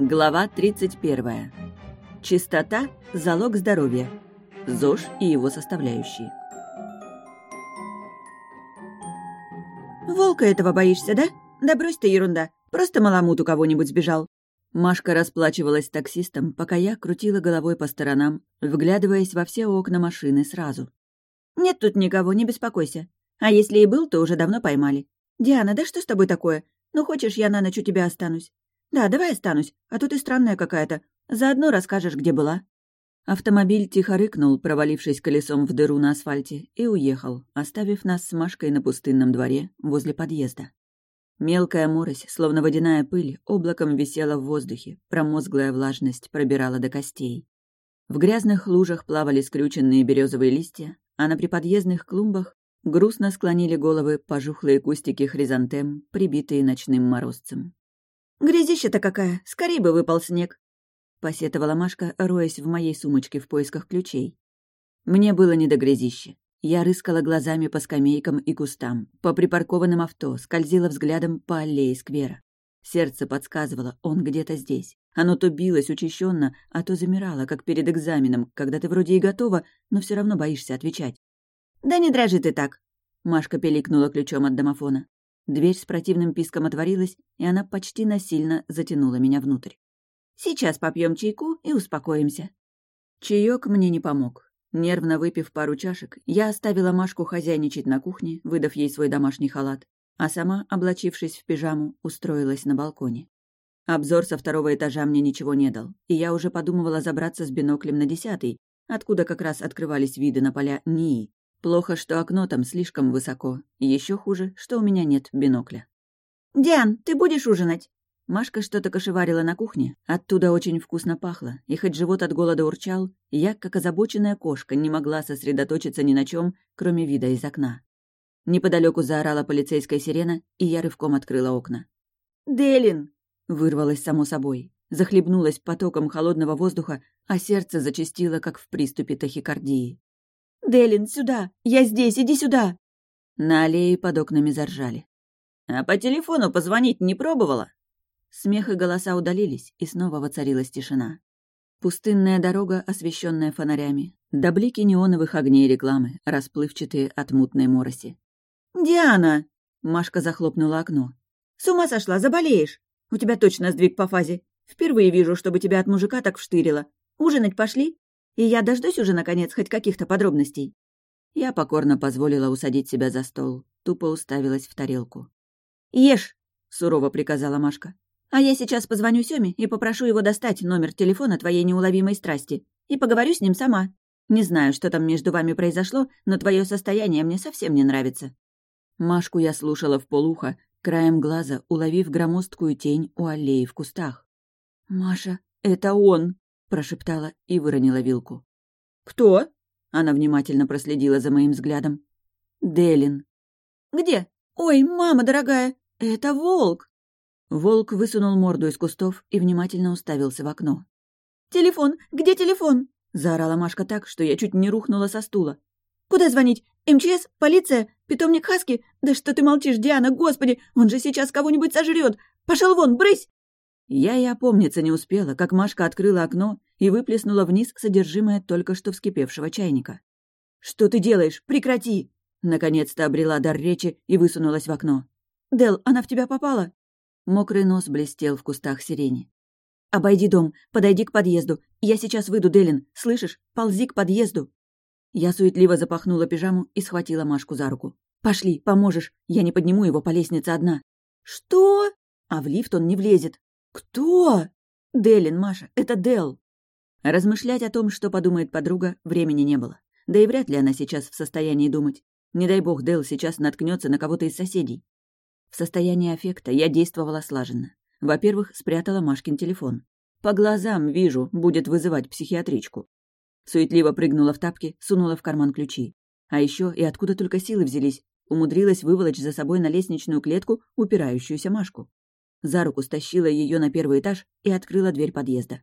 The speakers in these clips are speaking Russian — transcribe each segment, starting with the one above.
Глава 31. Чистота – залог здоровья. ЗОЖ и его составляющие. «Волка этого боишься, да? Да брось ты ерунда. Просто маламут у кого-нибудь сбежал». Машка расплачивалась таксистом, пока я крутила головой по сторонам, вглядываясь во все окна машины сразу. «Нет тут никого, не беспокойся. А если и был, то уже давно поймали. Диана, да что с тобой такое? Ну, хочешь, я на ночь у тебя останусь? Да, давай останусь, а то ты странная какая-то. Заодно расскажешь, где была». Автомобиль тихо рыкнул, провалившись колесом в дыру на асфальте, и уехал, оставив нас с Машкой на пустынном дворе возле подъезда. Мелкая морось, словно водяная пыль, облаком висела в воздухе, промозглая влажность пробирала до костей. В грязных лужах плавали скрюченные березовые листья, а на приподъездных клумбах грустно склонили головы пожухлые кустики хризантем, прибитые ночным морозцем. «Грязища-то какая! Скорей бы выпал снег!» — посетовала Машка, роясь в моей сумочке в поисках ключей. Мне было не до грязища. Я рыскала глазами по скамейкам и кустам, по припаркованным авто, скользила взглядом по аллее сквера. Сердце подсказывало, он где-то здесь. Оно то билось учащенно, а то замирало, как перед экзаменом, когда ты вроде и готова, но все равно боишься отвечать. «Да не дрожи ты так!» Машка пиликнула ключом от домофона. Дверь с противным писком отворилась, и она почти насильно затянула меня внутрь. «Сейчас попьем чайку и успокоимся». Чаек мне не помог. Нервно выпив пару чашек, я оставила Машку хозяйничать на кухне, выдав ей свой домашний халат, а сама, облачившись в пижаму, устроилась на балконе. Обзор со второго этажа мне ничего не дал, и я уже подумывала забраться с биноклем на десятый, откуда как раз открывались виды на поля НИИ, Плохо, что окно там слишком высоко. Еще хуже, что у меня нет бинокля. «Диан, ты будешь ужинать?» Машка что-то кошеварила на кухне, оттуда очень вкусно пахло, и хоть живот от голода урчал, я, как озабоченная кошка, не могла сосредоточиться ни на чем, кроме вида из окна. Неподалеку заорала полицейская сирена, и я рывком открыла окна. «Делин!» — вырвалась само собой. Захлебнулась потоком холодного воздуха, а сердце зачастило, как в приступе тахикардии. «Делин, сюда! Я здесь, иди сюда!» На аллее под окнами заржали. «А по телефону позвонить не пробовала?» Смех и голоса удалились, и снова воцарилась тишина. Пустынная дорога, освещенная фонарями, до блики неоновых огней рекламы, расплывчатые от мутной мороси. «Диана!» — Машка захлопнула окно. «С ума сошла, заболеешь! У тебя точно сдвиг по фазе. Впервые вижу, чтобы тебя от мужика так вштырило. Ужинать пошли?» И я дождусь уже, наконец, хоть каких-то подробностей. Я покорно позволила усадить себя за стол, тупо уставилась в тарелку. «Ешь!» — сурово приказала Машка. «А я сейчас позвоню Сёме и попрошу его достать номер телефона твоей неуловимой страсти и поговорю с ним сама. Не знаю, что там между вами произошло, но твое состояние мне совсем не нравится». Машку я слушала в полухо, краем глаза уловив громоздкую тень у аллеи в кустах. «Маша, это он!» Прошептала и выронила вилку. «Кто?» Она внимательно проследила за моим взглядом. «Делин». «Где? Ой, мама дорогая, это волк!» Волк высунул морду из кустов и внимательно уставился в окно. «Телефон! Где телефон?» — заорала Машка так, что я чуть не рухнула со стула. «Куда звонить? МЧС? Полиция? Питомник Хаски? Да что ты молчишь, Диана, господи! Он же сейчас кого-нибудь сожрет! Пошел вон, брысь!» Я и опомниться не успела, как Машка открыла окно и выплеснула вниз содержимое только что вскипевшего чайника. «Что ты делаешь? Прекрати!» Наконец-то обрела дар речи и высунулась в окно. «Дел, она в тебя попала?» Мокрый нос блестел в кустах сирени. «Обойди дом, подойди к подъезду. Я сейчас выйду, Делин. Слышишь? Ползи к подъезду». Я суетливо запахнула пижаму и схватила Машку за руку. «Пошли, поможешь. Я не подниму его по лестнице одна». «Что?» «А в лифт он не влезет». «Кто?» «Делин, Маша, это Дел». Размышлять о том, что подумает подруга, времени не было. Да и вряд ли она сейчас в состоянии думать. Не дай бог, Дел сейчас наткнется на кого-то из соседей. В состоянии аффекта я действовала слаженно. Во-первых, спрятала Машкин телефон. По глазам вижу, будет вызывать психиатричку. Суетливо прыгнула в тапки, сунула в карман ключи. А еще и откуда только силы взялись, умудрилась выволочь за собой на лестничную клетку упирающуюся Машку. За руку стащила ее на первый этаж и открыла дверь подъезда.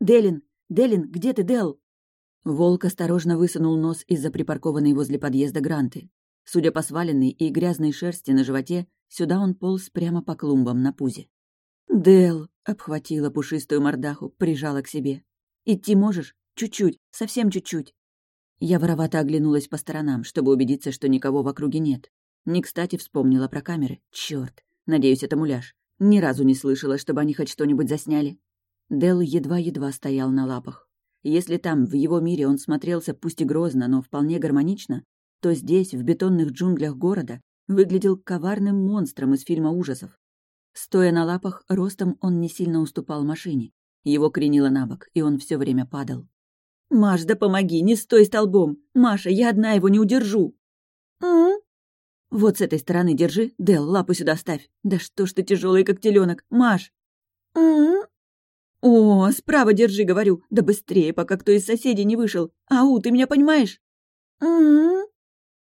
«Делин! Делин, где ты, Дел?» Волк осторожно высунул нос из-за припаркованной возле подъезда гранты. Судя по сваленной и грязной шерсти на животе, сюда он полз прямо по клумбам на пузе. «Дел!» Обхватила пушистую мордаху, прижала к себе. «Идти можешь? Чуть-чуть, совсем чуть-чуть». Я воровато оглянулась по сторонам, чтобы убедиться, что никого в округе нет. Не кстати вспомнила про камеры. Чёрт, надеюсь, это муляж. Ни разу не слышала, чтобы они хоть что-нибудь засняли. Дел едва-едва стоял на лапах. Если там, в его мире, он смотрелся пусть и грозно, но вполне гармонично, то здесь, в бетонных джунглях города, выглядел коварным монстром из фильма ужасов. Стоя на лапах, ростом он не сильно уступал машине. Его кренило на бок, и он все время падал. «Маш, да помоги, не стой столбом! Маша, я одна его не удержу!» «М-м-м!» «Вот с этой стороны держи, Дел, лапу сюда ставь! Да что ж ты тяжелый, как теленок, Маш!» «М-м-м!» «О, справа держи, говорю! Да быстрее, пока кто из соседей не вышел! Ау, ты меня понимаешь?» «М-м-м!»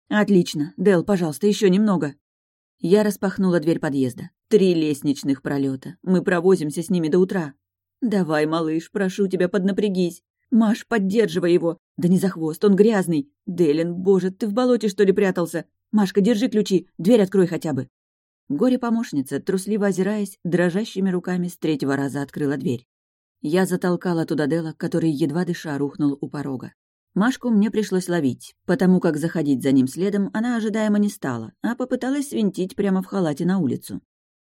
«Отлично. Дел, пожалуйста, еще немного». Я распахнула дверь подъезда. Три лестничных пролета. Мы провозимся с ними до утра. «Давай, малыш, прошу тебя, поднапрягись. Маш, поддерживай его. Да не за хвост, он грязный. Делин, боже, ты в болоте, что ли, прятался? Машка, держи ключи, дверь открой хотя бы». Горе-помощница, трусливо озираясь, дрожащими руками с третьего раза открыла дверь. Я затолкала туда Дела, который, едва дыша, рухнул у порога. Машку мне пришлось ловить, потому как заходить за ним следом она ожидаемо не стала, а попыталась свинтить прямо в халате на улицу.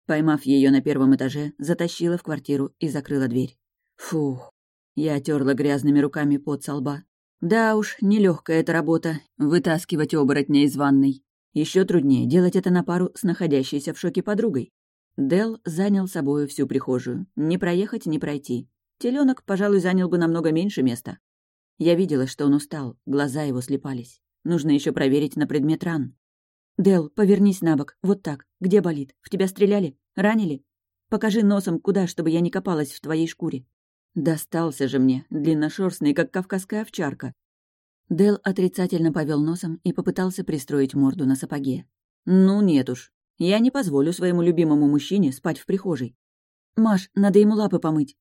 Поймав ее на первом этаже, затащила в квартиру и закрыла дверь. Фух. Я терла грязными руками под со лба. Да уж, нелегкая эта работа — вытаскивать оборотня из ванной. Еще труднее делать это на пару с находящейся в шоке подругой. Дел занял собою всю прихожую. Не проехать, не пройти. Теленок, пожалуй, занял бы намного меньше места. Я видела, что он устал, глаза его слепались. Нужно еще проверить на предмет ран. Дел, повернись на бок, вот так. Где болит? В тебя стреляли? Ранили? Покажи носом, куда, чтобы я не копалась в твоей шкуре. Достался же мне, длинношерстный, как кавказская овчарка. Дел отрицательно повел носом и попытался пристроить морду на сапоге. Ну нет уж, я не позволю своему любимому мужчине спать в прихожей. Маш, надо ему лапы помыть.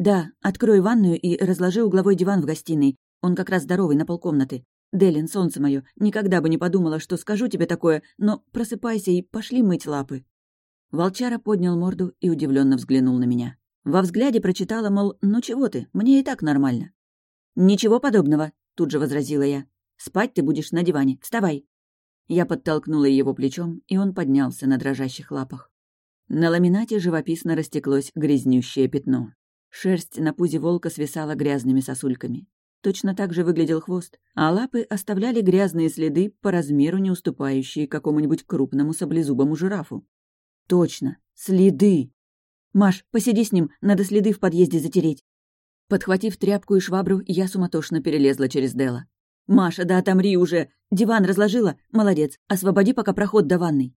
«Да, открой ванную и разложи угловой диван в гостиной. Он как раз здоровый, на полкомнаты. Делин, солнце мое, никогда бы не подумала, что скажу тебе такое, но просыпайся и пошли мыть лапы». Волчара поднял морду и удивленно взглянул на меня. Во взгляде прочитала, мол, «Ну чего ты, мне и так нормально». «Ничего подобного», — тут же возразила я. «Спать ты будешь на диване. Вставай». Я подтолкнула его плечом, и он поднялся на дрожащих лапах. На ламинате живописно растеклось грязнющее пятно. Шерсть на пузе волка свисала грязными сосульками. Точно так же выглядел хвост, а лапы оставляли грязные следы, по размеру не уступающие какому-нибудь крупному саблезубому жирафу. Точно, следы! Маш, посиди с ним, надо следы в подъезде затереть. Подхватив тряпку и швабру, я суматошно перелезла через Дела. «Маша, да отомри уже! Диван разложила? Молодец! Освободи пока проход до ванной!»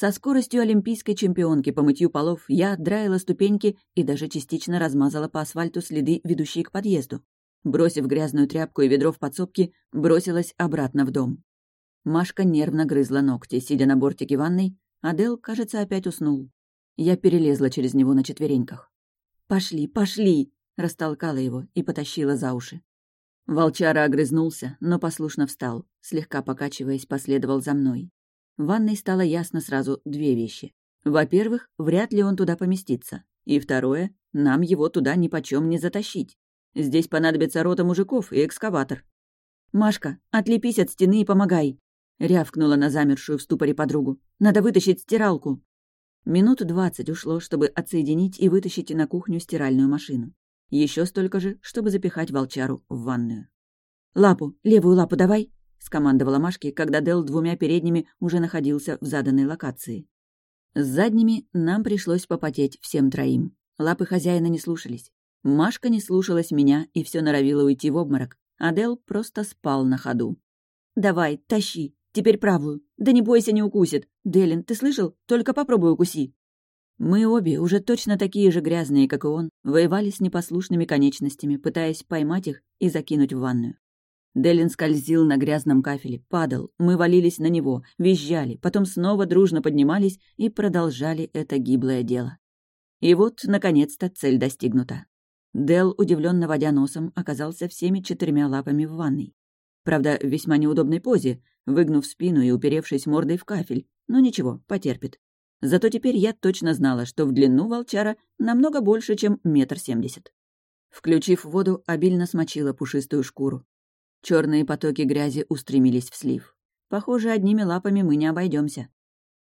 Со скоростью олимпийской чемпионки по мытью полов я отдраила ступеньки и даже частично размазала по асфальту следы, ведущие к подъезду. Бросив грязную тряпку и ведро в подсобке, бросилась обратно в дом. Машка нервно грызла ногти, сидя на бортике ванной, а Дел, кажется, опять уснул. Я перелезла через него на четвереньках. «Пошли, пошли!» — растолкала его и потащила за уши. Волчара огрызнулся, но послушно встал, слегка покачиваясь, последовал за мной. В ванной стало ясно сразу две вещи. Во-первых, вряд ли он туда поместится. И второе, нам его туда ни почем не затащить. Здесь понадобится рота мужиков и экскаватор. «Машка, отлепись от стены и помогай!» — рявкнула на замершую в ступоре подругу. «Надо вытащить стиралку!» Минут двадцать ушло, чтобы отсоединить и вытащить на кухню стиральную машину. Еще столько же, чтобы запихать волчару в ванную. «Лапу, левую лапу давай!» — скомандовала Машке, когда Дел двумя передними уже находился в заданной локации. С задними нам пришлось попотеть всем троим. Лапы хозяина не слушались. Машка не слушалась меня и все норовила уйти в обморок, а Дел просто спал на ходу. «Давай, тащи. Теперь правую. Да не бойся, не укусит. Делин, ты слышал? Только попробуй укуси». Мы обе, уже точно такие же грязные, как и он, воевали с непослушными конечностями, пытаясь поймать их и закинуть в ванную. Делин скользил на грязном кафеле, падал, мы валились на него, визжали, потом снова дружно поднимались и продолжали это гиблое дело. И вот, наконец-то, цель достигнута. Дел, удивленно водя носом, оказался всеми четырьмя лапами в ванной. Правда, в весьма неудобной позе, выгнув спину и уперевшись мордой в кафель, но ничего, потерпит. Зато теперь я точно знала, что в длину волчара намного больше, чем метр семьдесят. Включив воду, обильно смочила пушистую шкуру. Черные потоки грязи устремились в слив. Похоже, одними лапами мы не обойдемся.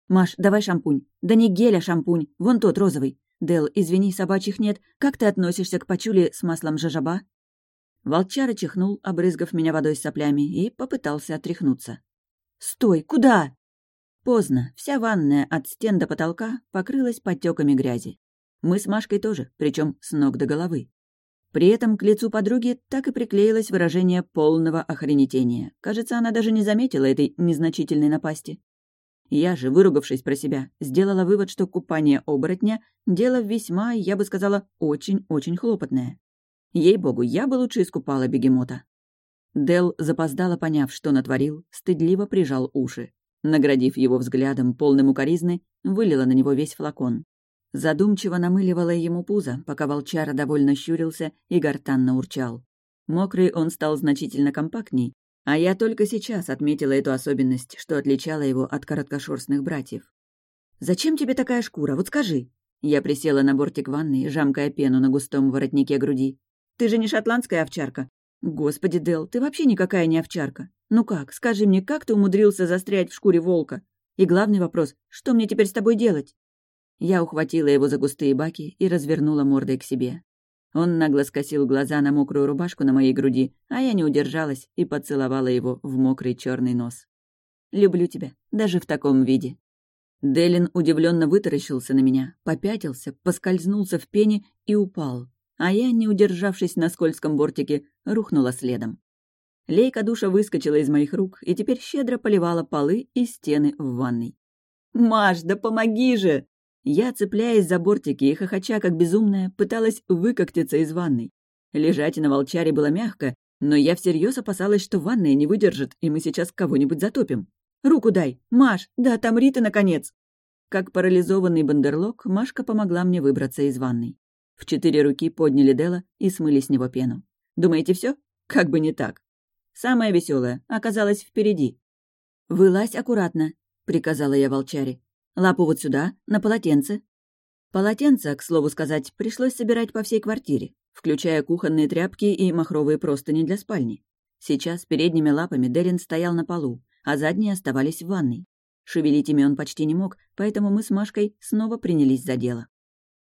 «Маш, давай шампунь. Да не гель, а шампунь. Вон тот, розовый. Дел, извини, собачьих нет. Как ты относишься к пачуле с маслом жажаба?» Волчара чихнул, обрызгав меня водой с соплями, и попытался отряхнуться. «Стой! Куда?» Поздно. Вся ванная от стен до потолка покрылась подтеками грязи. Мы с Машкой тоже, причем с ног до головы. При этом к лицу подруги так и приклеилось выражение полного охренетения. Кажется, она даже не заметила этой незначительной напасти. Я же, выругавшись про себя, сделала вывод, что купание оборотня — дело весьма, я бы сказала, очень-очень хлопотное. Ей-богу, я бы лучше искупала бегемота. Дел, запоздало поняв, что натворил, стыдливо прижал уши. Наградив его взглядом, полным укоризны, вылила на него весь флакон. Задумчиво намыливала ему пузо, пока волчара довольно щурился и гортанно урчал. Мокрый он стал значительно компактней, а я только сейчас отметила эту особенность, что отличала его от короткошерстных братьев. «Зачем тебе такая шкура? Вот скажи!» Я присела на бортик ванны, жамкая пену на густом воротнике груди. «Ты же не шотландская овчарка!» «Господи, Дел, ты вообще никакая не овчарка! Ну как, скажи мне, как ты умудрился застрять в шкуре волка? И главный вопрос, что мне теперь с тобой делать?» Я ухватила его за густые баки и развернула мордой к себе. Он нагло скосил глаза на мокрую рубашку на моей груди, а я не удержалась и поцеловала его в мокрый черный нос. «Люблю тебя, даже в таком виде». Делин удивленно вытаращился на меня, попятился, поскользнулся в пене и упал, а я, не удержавшись на скользком бортике, рухнула следом. Лейка душа выскочила из моих рук и теперь щедро поливала полы и стены в ванной. «Маш, да помоги же!» Я, цепляясь за бортики и хохоча как безумная, пыталась выкоктиться из ванной. Лежать на волчаре было мягко, но я всерьез опасалась, что ванная не выдержит, и мы сейчас кого-нибудь затопим. «Руку дай! Маш! Да, там Рита, наконец!» Как парализованный бандерлог, Машка помогла мне выбраться из ванной. В четыре руки подняли Дела и смыли с него пену. «Думаете, все? Как бы не так!» Самое веселое оказалось впереди. «Вылазь аккуратно», — приказала я волчаре. Лапу вот сюда, на полотенце». Полотенце, к слову сказать, пришлось собирать по всей квартире, включая кухонные тряпки и махровые простыни для спальни. Сейчас передними лапами Дерин стоял на полу, а задние оставались в ванной. Шевелить ими он почти не мог, поэтому мы с Машкой снова принялись за дело.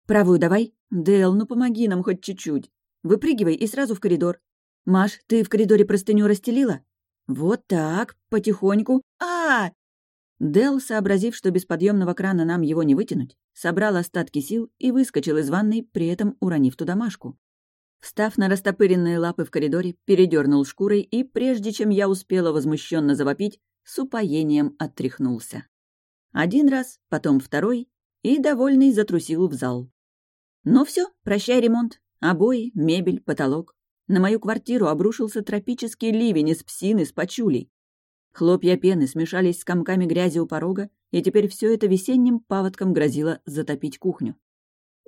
«Правую давай. Дэл, ну помоги нам хоть чуть-чуть. Выпрыгивай и сразу в коридор. Маш, ты в коридоре простыню расстелила? Вот так, потихоньку. а, -а, -а Дел, сообразив, что без подъемного крана нам его не вытянуть, собрал остатки сил и выскочил из ванной, при этом уронив туда Машку. Встав на растопыренные лапы в коридоре, передернул шкурой и, прежде чем я успела возмущенно завопить, с упоением оттряхнулся. Один раз, потом второй, и, довольный, затрусил в зал. Ну все, прощай ремонт. Обои, мебель, потолок. На мою квартиру обрушился тропический ливень из псины с пачулей. Хлопья пены смешались с комками грязи у порога, и теперь все это весенним паводком грозило затопить кухню.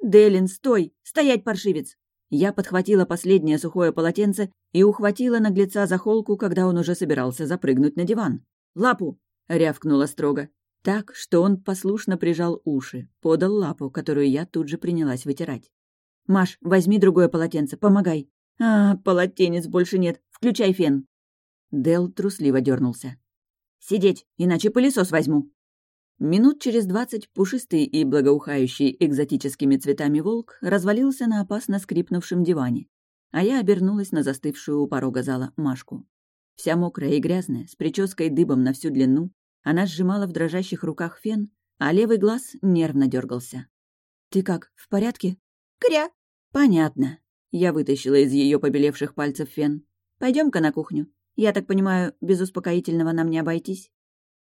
«Делин, стой! Стоять, паршивец!» Я подхватила последнее сухое полотенце и ухватила наглеца за холку, когда он уже собирался запрыгнуть на диван. «Лапу!» — рявкнула строго. Так, что он послушно прижал уши, подал лапу, которую я тут же принялась вытирать. «Маш, возьми другое полотенце, помогай!» «А, полотенец больше нет, включай фен!» Дел трусливо дернулся. «Сидеть, иначе пылесос возьму». Минут через двадцать пушистый и благоухающий экзотическими цветами волк развалился на опасно скрипнувшем диване, а я обернулась на застывшую у порога зала Машку. Вся мокрая и грязная, с прической дыбом на всю длину, она сжимала в дрожащих руках фен, а левый глаз нервно дергался. «Ты как, в порядке?» «Кря!» «Понятно». Я вытащила из ее побелевших пальцев фен. пойдем ка на кухню. Я так понимаю, без успокоительного нам не обойтись?»